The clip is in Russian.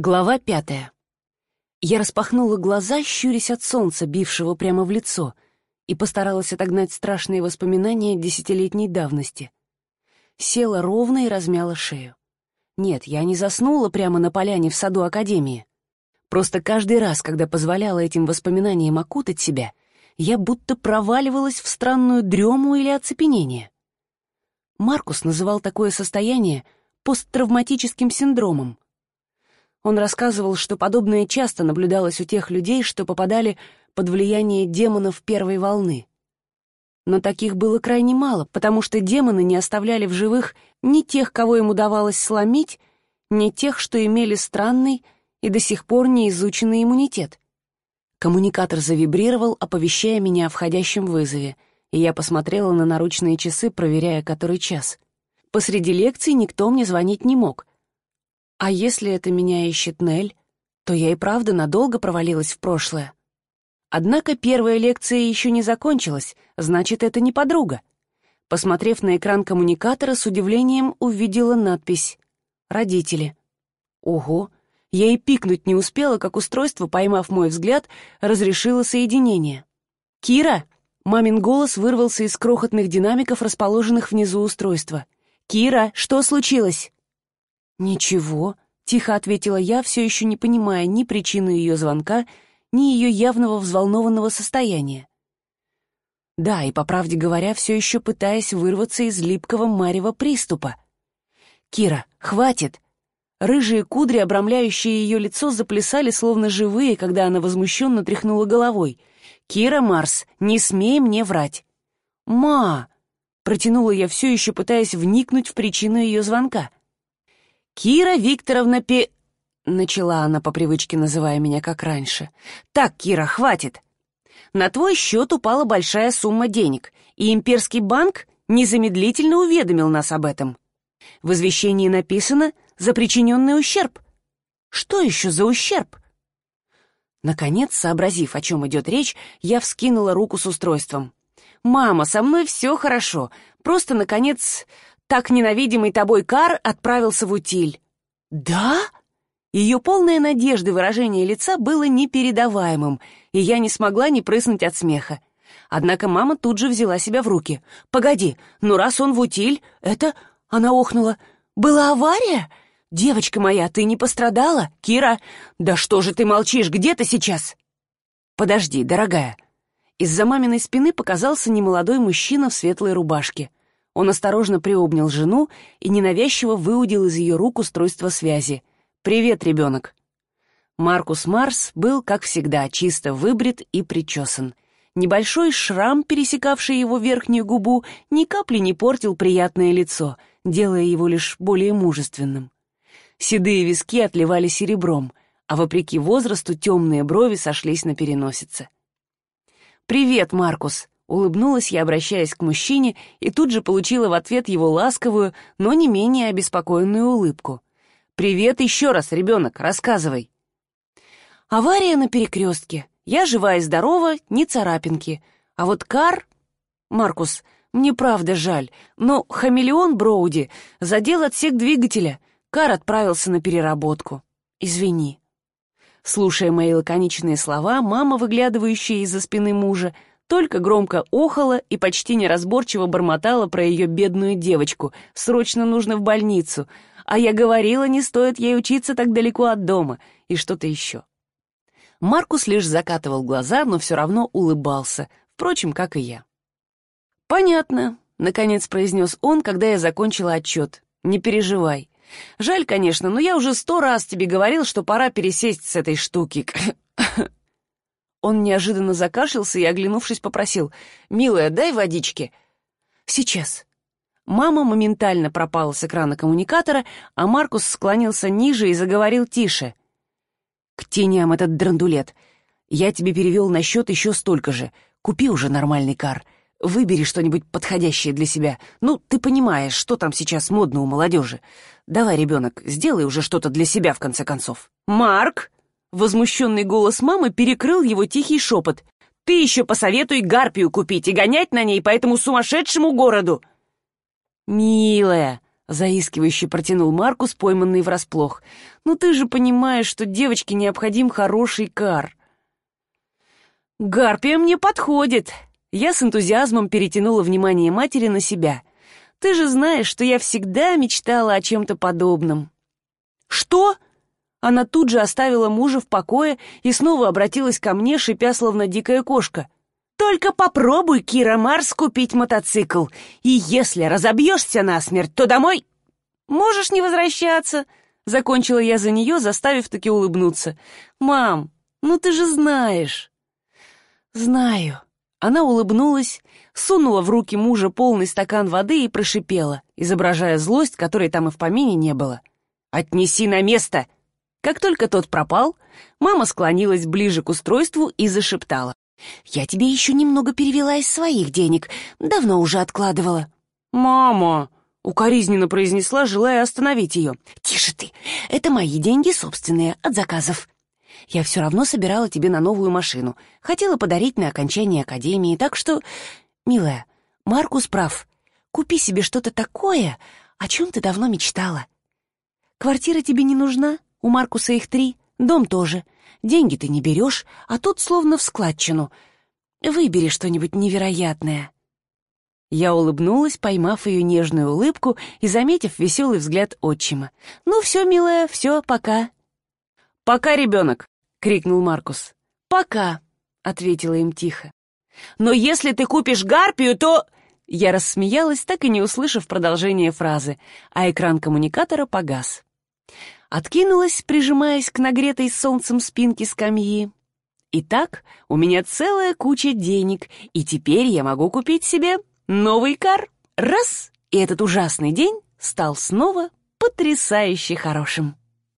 Глава пятая. Я распахнула глаза, щурясь от солнца, бившего прямо в лицо, и постаралась отогнать страшные воспоминания десятилетней давности. Села ровно и размяла шею. Нет, я не заснула прямо на поляне в саду Академии. Просто каждый раз, когда позволяла этим воспоминаниям окутать себя, я будто проваливалась в странную дрему или оцепенение. Маркус называл такое состояние посттравматическим синдромом — он рассказывал, что подобное часто наблюдалось у тех людей, что попадали под влияние демонов первой волны. Но таких было крайне мало, потому что демоны не оставляли в живых ни тех, кого им удавалось сломить, ни тех, что имели странный и до сих пор не изученный иммунитет. Коммуникатор завибрировал, оповещая меня о входящем вызове, и я посмотрела на наручные часы, проверяя, который час. Посреди лекции никто мне звонить не мог, а если это меня ищет Нель, то я и правда надолго провалилась в прошлое. Однако первая лекция еще не закончилась, значит, это не подруга. Посмотрев на экран коммуникатора, с удивлением увидела надпись «Родители». Ого! Я и пикнуть не успела, как устройство, поймав мой взгляд, разрешило соединение. «Кира!» — мамин голос вырвался из крохотных динамиков, расположенных внизу устройства. «Кира, что случилось?» «Ничего», — тихо ответила я, все еще не понимая ни причину ее звонка, ни ее явного взволнованного состояния. Да, и, по правде говоря, все еще пытаясь вырваться из липкого марева приступа. «Кира, хватит!» Рыжие кудри, обрамляющие ее лицо, заплясали, словно живые, когда она возмущенно тряхнула головой. «Кира Марс, не смей мне врать!» «Ма!» — протянула я все еще, пытаясь вникнуть в причину ее звонка. «Кира Викторовна Пе...» — начала она по привычке, называя меня как раньше. «Так, Кира, хватит. На твой счет упала большая сумма денег, и имперский банк незамедлительно уведомил нас об этом. В извещении написано «за причиненный ущерб». Что еще за ущерб?» Наконец, сообразив, о чем идет речь, я вскинула руку с устройством. «Мама, со мной все хорошо. Просто, наконец, так ненавидимый тобой Кар отправился в утиль». «Да?» Ее полная надежды выражение лица было непередаваемым, и я не смогла не прыснуть от смеха. Однако мама тут же взяла себя в руки. «Погоди, ну раз он в утиль, это...» Она охнула. «Была авария? Девочка моя, ты не пострадала? Кира, да что же ты молчишь, где ты сейчас?» «Подожди, дорогая». Из-за маминой спины показался немолодой мужчина в светлой рубашке. Он осторожно приобнял жену и ненавязчиво выудил из ее рук устройство связи. «Привет, ребенок!» Маркус Марс был, как всегда, чисто выбрит и причесан. Небольшой шрам, пересекавший его верхнюю губу, ни капли не портил приятное лицо, делая его лишь более мужественным. Седые виски отливали серебром, а вопреки возрасту темные брови сошлись на переносице. «Привет, Маркус!» Улыбнулась я, обращаясь к мужчине, и тут же получила в ответ его ласковую, но не менее обеспокоенную улыбку. «Привет еще раз, ребенок, рассказывай». «Авария на перекрестке. Я жива и здорова, ни царапинки. А вот Кар... Маркус, мне правда жаль, но хамелеон Броуди задел отсек двигателя. Кар отправился на переработку. Извини». Слушая мои лаконичные слова, мама, выглядывающая из-за спины мужа, только громко охала и почти неразборчиво бормотала про ее бедную девочку. Срочно нужно в больницу. А я говорила, не стоит ей учиться так далеко от дома. И что-то еще. Маркус лишь закатывал глаза, но все равно улыбался. Впрочем, как и я. «Понятно», — наконец произнес он, когда я закончила отчет. «Не переживай. Жаль, конечно, но я уже сто раз тебе говорил, что пора пересесть с этой штуки. Он неожиданно закашлялся и, оглянувшись, попросил. «Милая, дай водички». «Сейчас». Мама моментально пропала с экрана коммуникатора, а Маркус склонился ниже и заговорил тише. «К теням этот драндулет. Я тебе перевел на счет еще столько же. Купи уже нормальный кар. Выбери что-нибудь подходящее для себя. Ну, ты понимаешь, что там сейчас модно у молодежи. Давай, ребенок, сделай уже что-то для себя, в конце концов». «Марк!» Возмущенный голос мамы перекрыл его тихий шепот. «Ты еще посоветуй гарпию купить и гонять на ней по этому сумасшедшему городу!» «Милая!» — заискивающе протянул Маркус, пойманный врасплох. «Ну ты же понимаешь, что девочке необходим хороший кар». «Гарпия мне подходит!» Я с энтузиазмом перетянула внимание матери на себя. «Ты же знаешь, что я всегда мечтала о чем-то подобном». «Что?» Она тут же оставила мужа в покое и снова обратилась ко мне, шипя, словно дикая кошка. «Только попробуй, Кира Марс, купить мотоцикл, и если разобьешься насмерть, то домой...» «Можешь не возвращаться», — закончила я за нее, заставив таки улыбнуться. «Мам, ну ты же знаешь». «Знаю». Она улыбнулась, сунула в руки мужа полный стакан воды и прошипела, изображая злость, которой там и в помине не было. «Отнеси на место!» Как только тот пропал, мама склонилась ближе к устройству и зашептала. «Я тебе еще немного перевела из своих денег, давно уже откладывала». «Мама!» — укоризненно произнесла, желая остановить ее. «Тише ты! Это мои деньги собственные, от заказов. Я все равно собирала тебе на новую машину. Хотела подарить на окончание академии, так что... Милая, Маркус прав. Купи себе что-то такое, о чем ты давно мечтала. Квартира тебе не нужна?» У Маркуса их три, дом тоже. Деньги ты не берешь, а тут словно в складчину. Выбери что-нибудь невероятное». Я улыбнулась, поймав ее нежную улыбку и заметив веселый взгляд отчима. «Ну все, милая, все, пока». «Пока, ребенок!» — крикнул Маркус. «Пока!» — ответила им тихо. «Но если ты купишь гарпию, то...» Я рассмеялась, так и не услышав продолжение фразы, а экран коммуникатора погас откинулась, прижимаясь к нагретой солнцем спинке скамьи. Итак, у меня целая куча денег, и теперь я могу купить себе новый кар. Раз, и этот ужасный день стал снова потрясающе хорошим.